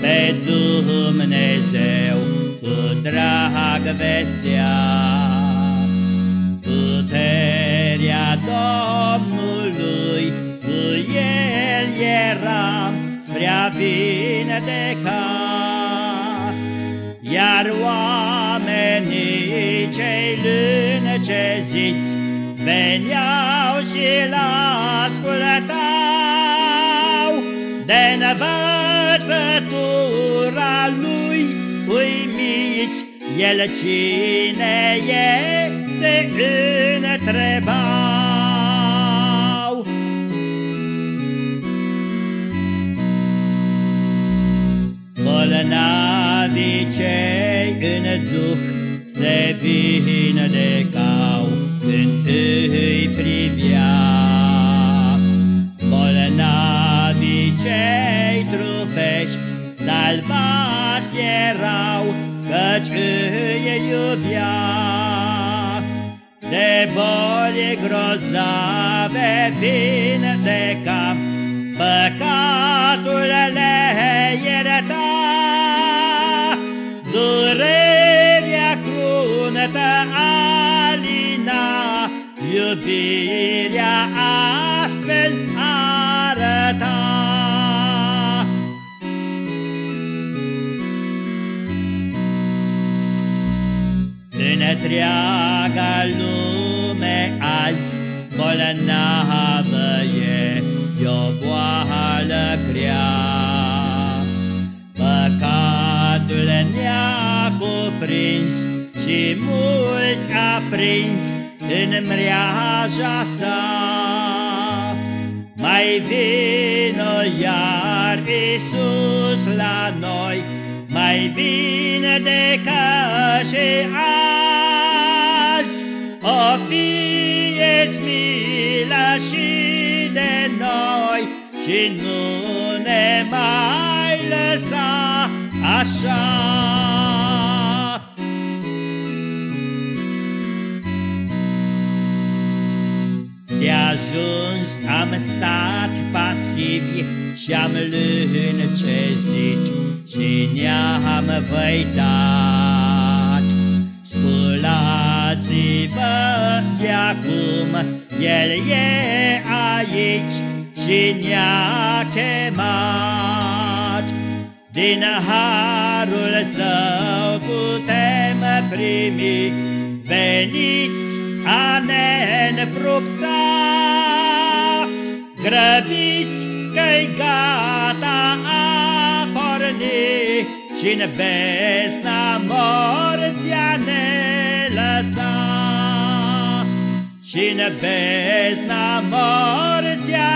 de Dumnezeu cu drag vestea. Puterea Domnului cu el era spre a vindeca, iar oamenii cei lânceziți veneau și-l ascultau de învățătura lui uimiți, el cine e se întrebau. Bolnavii cei în duh se vindecau salvați erau, căci îi iubea. De boli grozave vindeca, păcatul le ierta. Durerea cruntă alina, iubirea astfel arăta. În întreaga lume azi bolnavă e, o boală grea. Păcatul ne-a cuprins și mulți a prins în mreaja sa. Mai vino iar Iisus la noi, mai vine de ca și azi, o fie milă și de noi, și nu ne mai lăsa așa. Am stat pasivi și am lâncezit și ne-am văidat. Sculați-vă de acum, El e aici și ne-a chemat. Din harul său putem primi, veniți a ne înfructa. Grăbiți că-i gata a porni și-n besna morția ne lăsa. Și-n besna morția